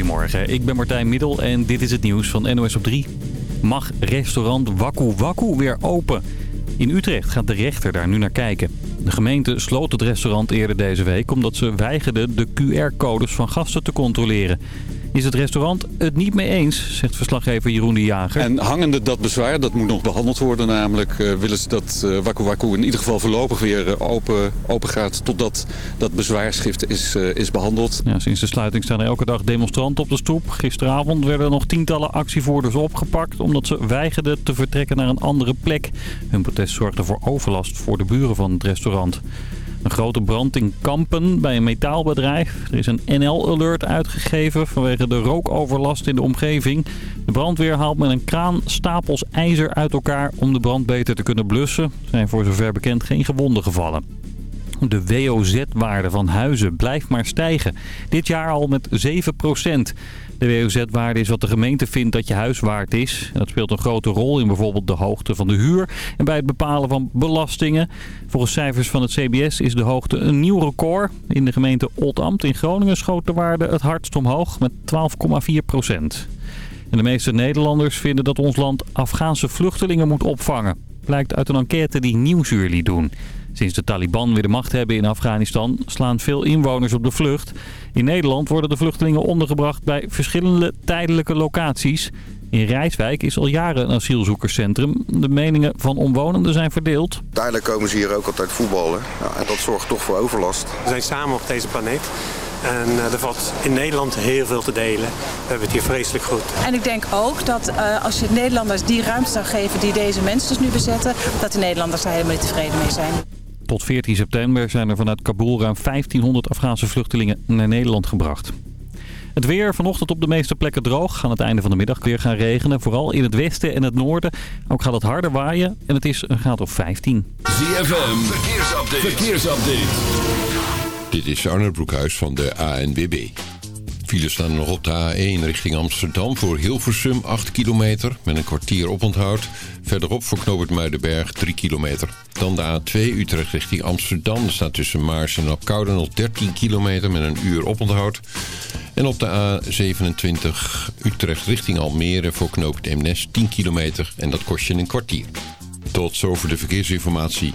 Goedemorgen, ik ben Martijn Middel en dit is het nieuws van NOS op 3. Mag restaurant Waku Waku weer open? In Utrecht gaat de rechter daar nu naar kijken. De gemeente sloot het restaurant eerder deze week omdat ze weigerden de QR-codes van gasten te controleren is het restaurant het niet mee eens, zegt verslaggever Jeroen de Jager. En hangende dat bezwaar, dat moet nog behandeld worden namelijk, uh, willen ze dat uh, Waku Waku in ieder geval voorlopig weer uh, open, open gaat totdat dat bezwaarschrift is, is behandeld. Ja, sinds de sluiting staan er elke dag demonstranten op de stoep. Gisteravond werden nog tientallen actievoerders opgepakt omdat ze weigerden te vertrekken naar een andere plek. Hun protest zorgde voor overlast voor de buren van het restaurant. Een grote brand in Kampen bij een metaalbedrijf. Er is een NL-alert uitgegeven vanwege de rookoverlast in de omgeving. De brandweer haalt met een kraan stapels ijzer uit elkaar om de brand beter te kunnen blussen. Er zijn voor zover bekend geen gewonden gevallen. De WOZ-waarde van huizen blijft maar stijgen. Dit jaar al met 7 De WOZ-waarde is wat de gemeente vindt dat je huis waard is. Dat speelt een grote rol in bijvoorbeeld de hoogte van de huur en bij het bepalen van belastingen. Volgens cijfers van het CBS is de hoogte een nieuw record. In de gemeente Oldambt in Groningen schoot de waarde het hardst omhoog met 12,4% En de meeste Nederlanders vinden dat ons land Afghaanse vluchtelingen moet opvangen. Blijkt uit een enquête die Nieuwsuur liet doen. Sinds de Taliban weer de macht hebben in Afghanistan slaan veel inwoners op de vlucht. In Nederland worden de vluchtelingen ondergebracht bij verschillende tijdelijke locaties. In Rijswijk is al jaren een asielzoekerscentrum. De meningen van omwonenden zijn verdeeld. Tijdelijk komen ze hier ook altijd voetballen. Ja, en dat zorgt toch voor overlast. We zijn samen op deze planeet. En uh, er valt in Nederland heel veel te delen. We hebben het hier vreselijk goed. En ik denk ook dat uh, als je Nederlanders die ruimte zou geven die deze mensen dus nu bezetten... dat de Nederlanders daar helemaal niet tevreden mee zijn. Tot 14 september zijn er vanuit Kabul ruim 1500 Afghaanse vluchtelingen naar Nederland gebracht. Het weer vanochtend op de meeste plekken droog. Aan het einde van de middag weer gaan regenen. Vooral in het westen en het noorden. Ook gaat het harder waaien. En het is een graad of 15. ZFM, verkeersupdate. verkeersupdate. Dit is Arne Broekhuis van de ANWB. Files staan nog op de A1 richting Amsterdam voor Hilversum 8 kilometer met een kwartier oponthoud. Verderop voor Knoopert Muidenberg 3 kilometer. Dan de A2 Utrecht richting Amsterdam. Er staat tussen Maars en Apkoude nog 13 kilometer met een uur oponthoud. En op de A27 Utrecht richting Almere voor Knoopert Eemnes 10 kilometer en dat kost je een kwartier. Tot zover de verkeersinformatie.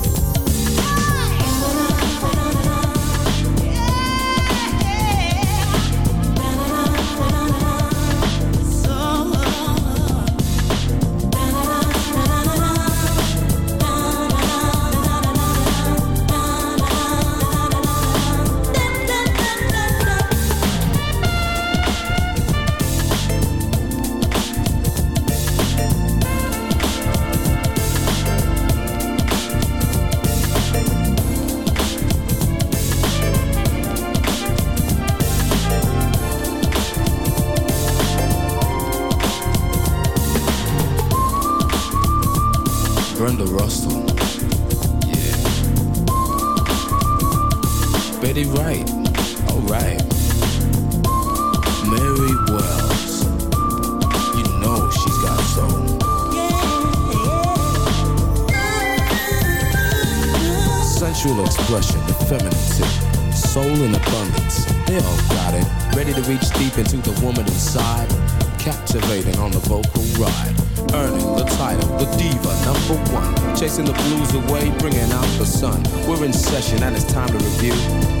Betty Wright. Alright. Mary Wells. You know she's got soul. Sensual expression, effeminacy, soul in abundance. They all got it. Ready to reach deep into the woman inside. Captivating on the vocal ride. Earning the title, the diva number one. Chasing the blues away, bringing out the sun. We're in session and it's time to review.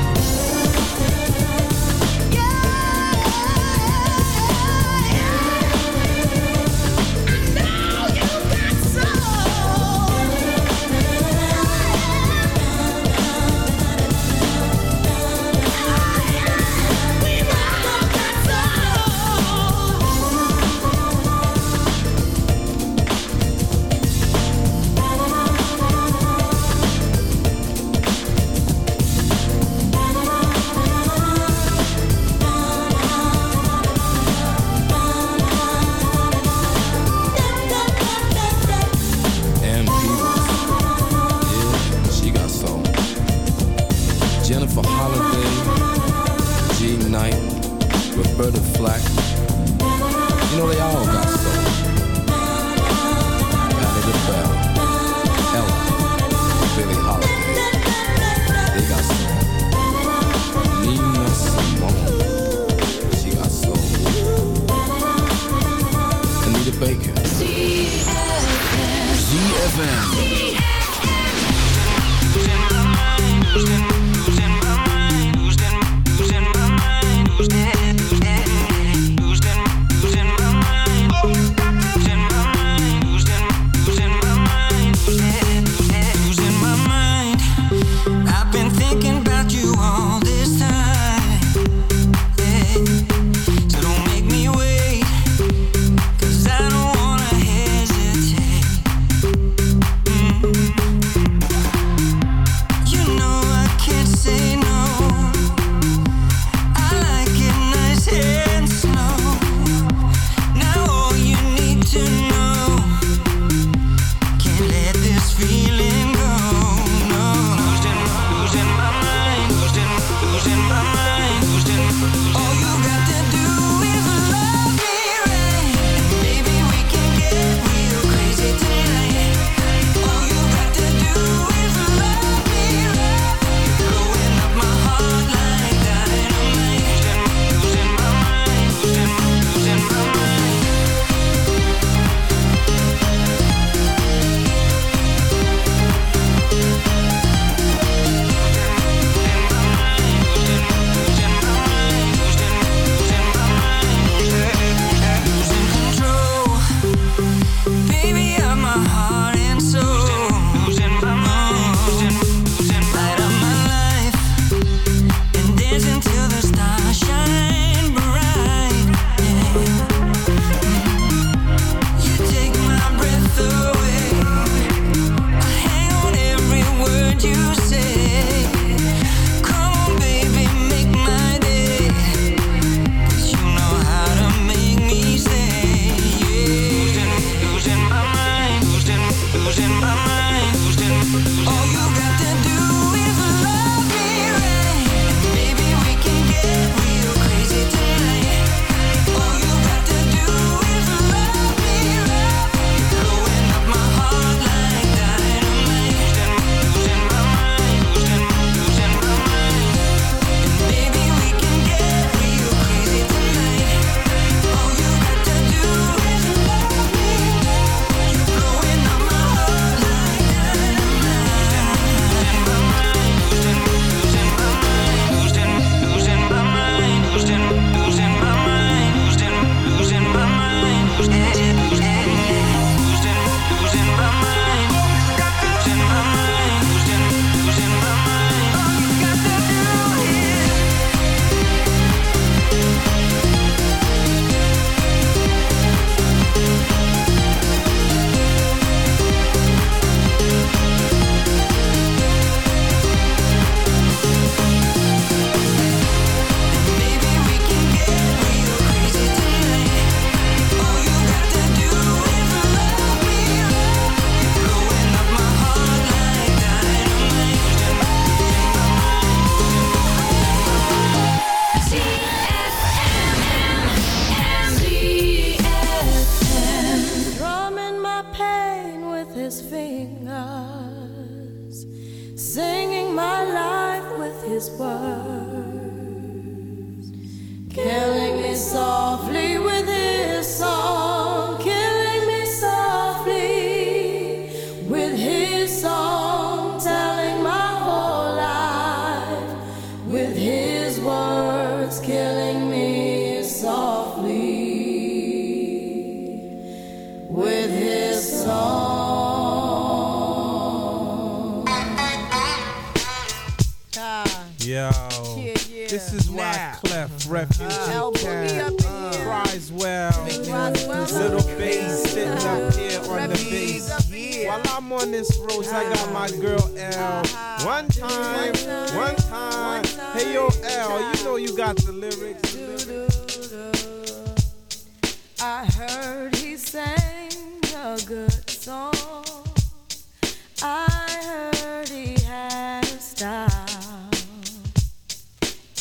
Clef Refugee Cat Criswell, little bass sitting up here on the bass. While I'm on this road, I got my girl L. One time, one time. Hey yo, L, you know you got the lyrics.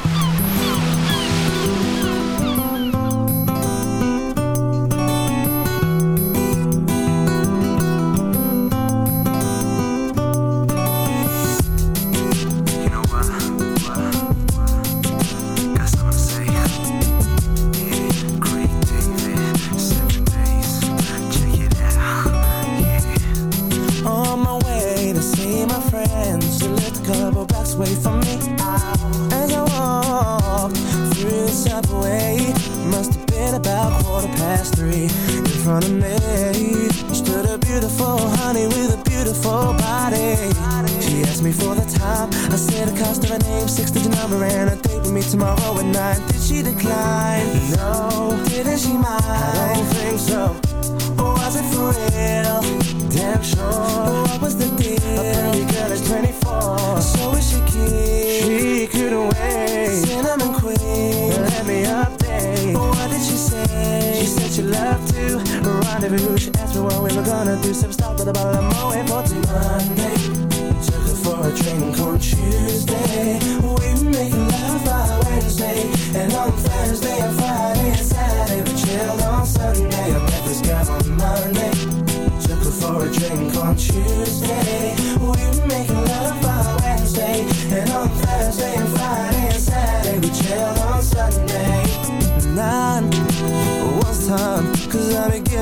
On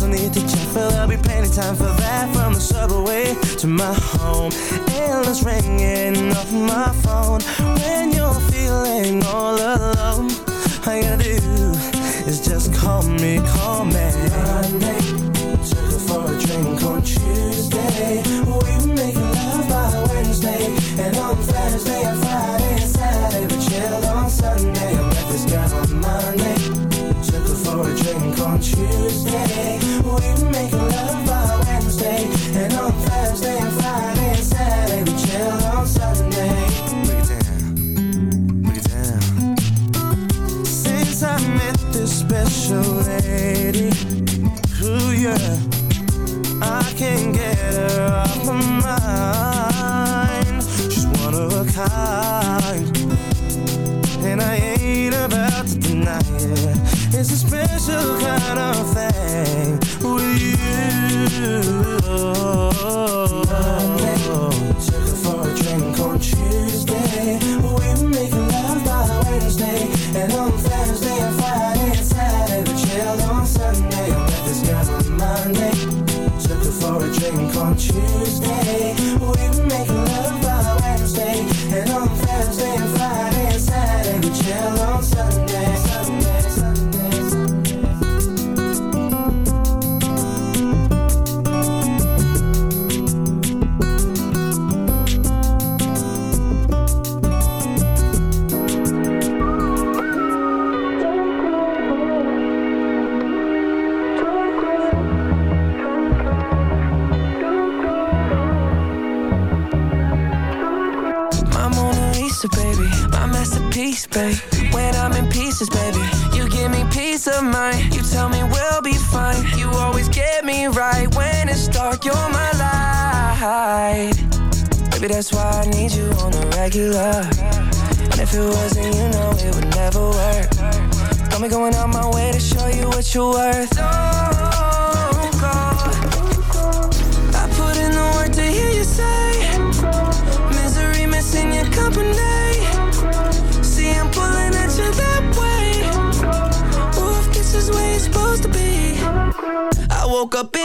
No need to check, but there'll be plenty time for that From the subway to my home. Endless ringing off my phone When you're feeling all alone. All you gotta do is just call me, call me. Monday, took her for a drink on Tuesday. We were making love by Wednesday And on Thursday and Friday and Saturday. We chilled on Sunday I met this girl for a drink on Tuesday. We were making love by Wednesday. And on Thursday and Friday and Saturday We chilled on Sunday. Break it down, break it down. Since I met this special lady Ooh yeah I can't get her off my mind She's one of a kind. And I ain't about to deny it it's a special kind of thing with you. Monday, took her for a drink on Tuesday. We were making love by Wednesday. And on Thursday and Friday and Saturday, we chilled on Sunday. I met this girl on Monday. Took her for a drink on Tuesday. Regular. And if it wasn't, you know it would never work. Got me going out my way to show you what you're worth. Oh, Don't go. I put in the work to hear you say. Misery missing your company. See, I'm pulling at you that way. Ooh, if this is where you're supposed to be. I woke up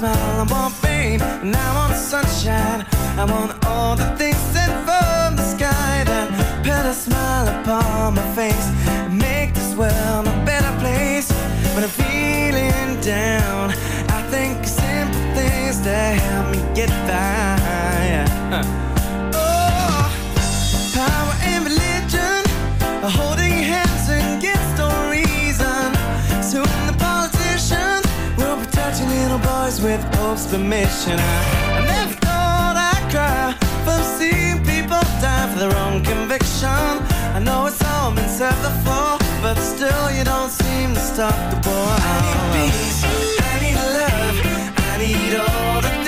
smile. I want rain and I want sunshine. I want all the things sent from the sky that put a smile upon my face and make this world a better place. When I'm feeling down, I think of simple things that help me get by. Oh, power and religion are holding with Pope's permission. I, I never thought I'd cry from seeing people die for their own conviction. I know it's all been said before, but still you don't seem to stop the war. I need peace, I need love, I need all the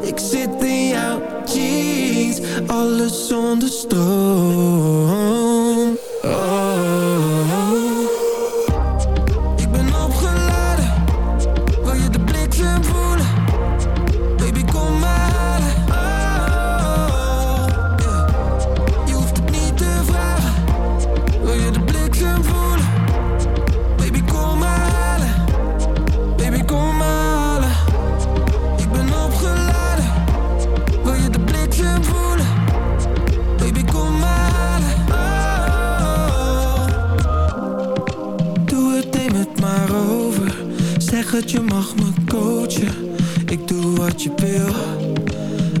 Ik zit in jouw jeans, alles zonder stroom. je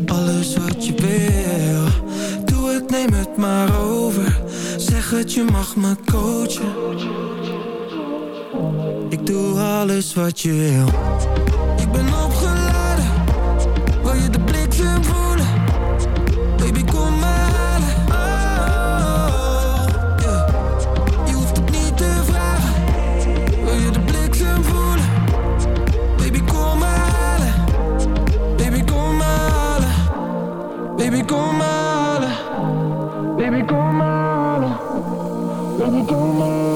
Alles wat je wil. Doe het, neem het maar over. Zeg het, je mag me coachen. Ik doe alles wat je wil. Ik ben opgeladen. Wil je de blik voor When you do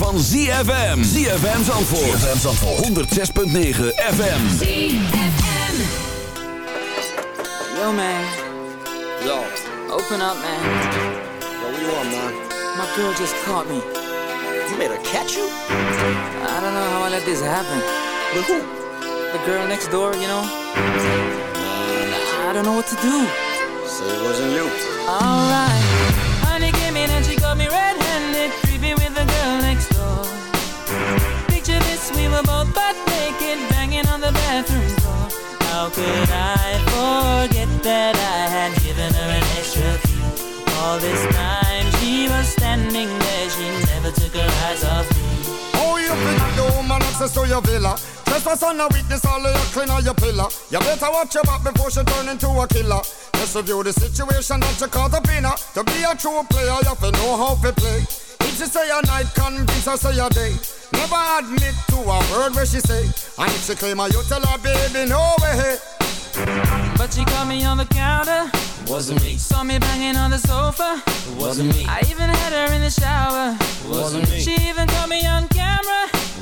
van ZFM. ZFM Zandvoort. ZFM Zandvoort. 106.9 FM. Yo, man. Yo, Open up, man. yo, what you want, man? My girl just caught me. You made her catch you? I don't know how I let this happen. With who? The girl next door, you know? I don't know what to do. Say it wasn't you. Alright. Honey bathroom floor. How could I forget that I had given her an extra key? All this time she was standing there, she never took her eyes off me. Oh, you think the woman access to your villa? Trespass on a witness, all of your clean on your pillar. You better watch your back before she turn into a killer. Just review the situation that you caught up in her. To be a true player, you have to know how to play. If she say a night, convince her say a day. Never admit to a word where she say. And if she claim her, you tell her, baby, no way. But she caught me on the counter. Wasn't me. Saw me banging on the sofa. Wasn't me. I even had her in the shower. Wasn't me. She even caught me on camera.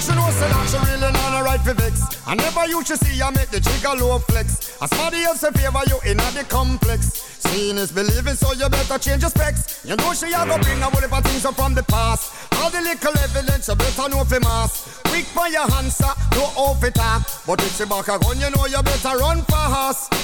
She know say that she really not a right for vex. I never used to see I make the jigger low flex. As somebody else favor you in a the complex. Seeing is believing, so you better change your specs. You know she a go bring a whole heap of things up from the past. All the little evidence you better know for mass. Quick for your answer, no off it talk. Ah. But if she back a gun, you know you better run fast.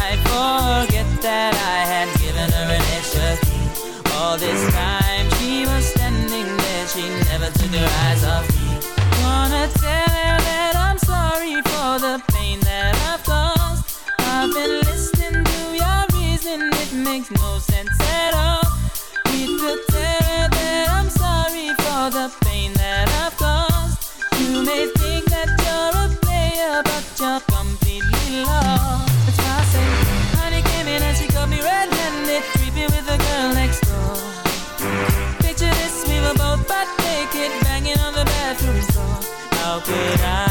that I had given her an extra key? All this time she was standing there, she never took her eyes off me. Wanna tell her that I'm sorry for the pain that I've caused. I've been listening to your reason, it makes no sense at all. Need to tell her that I'm sorry for the pain that I've caused. You may How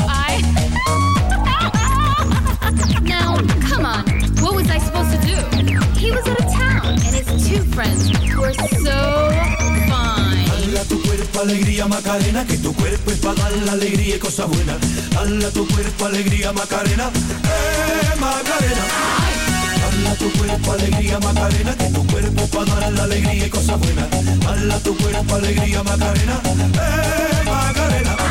friends were so fine. Dala tu cuerpo alegría Macarena, que tu cuerpo es para dar la alegría y cosas buenas. Dala tu cuerpo alegría Macarena, eh Macarena. Dala tu cuerpo alegría Macarena, que tu cuerpo para dar la alegría y cosas buenas. Dala tu cuerpo alegría Macarena, eh Macarena.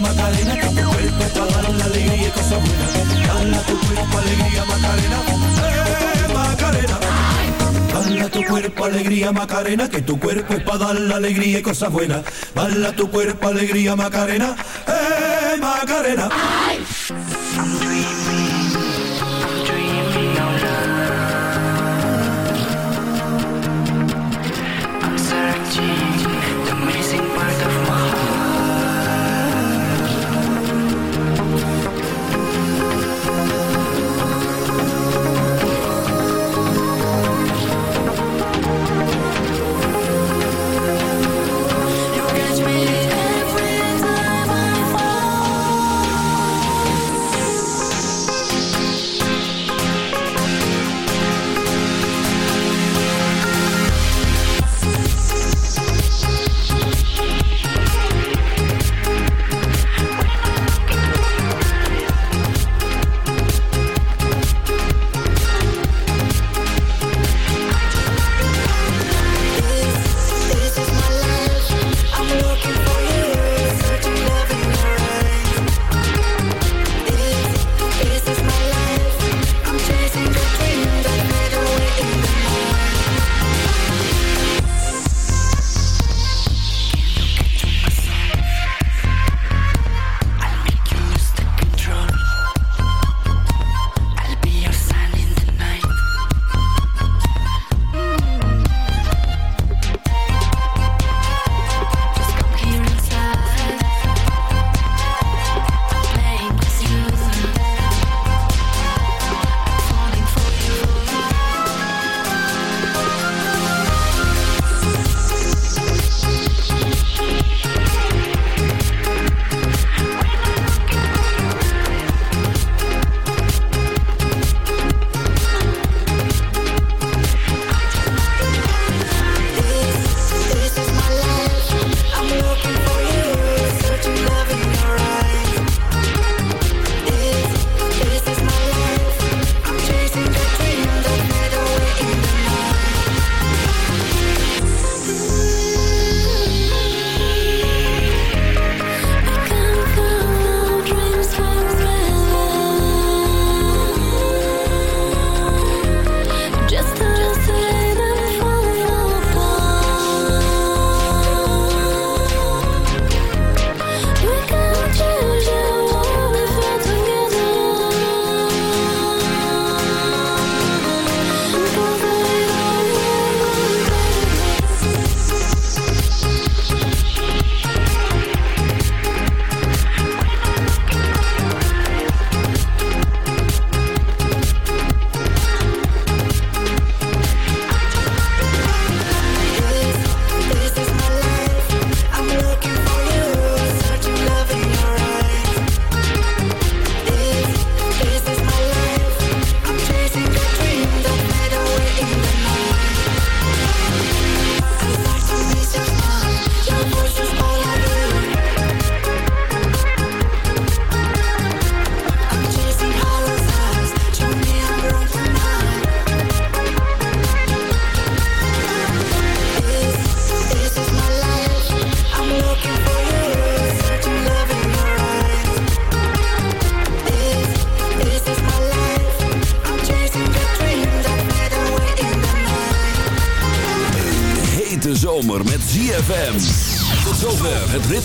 Macarena, que tu cuerpo es para dar la alegría y cosas buenas. Dala tu cuerpo alegría Macarena, eh Macarena. Dala tu cuerpo alegría Macarena, que tu cuerpo es para dar la alegría y cosas buenas. Dala tu cuerpo alegría Macarena, eh Macarena. I'm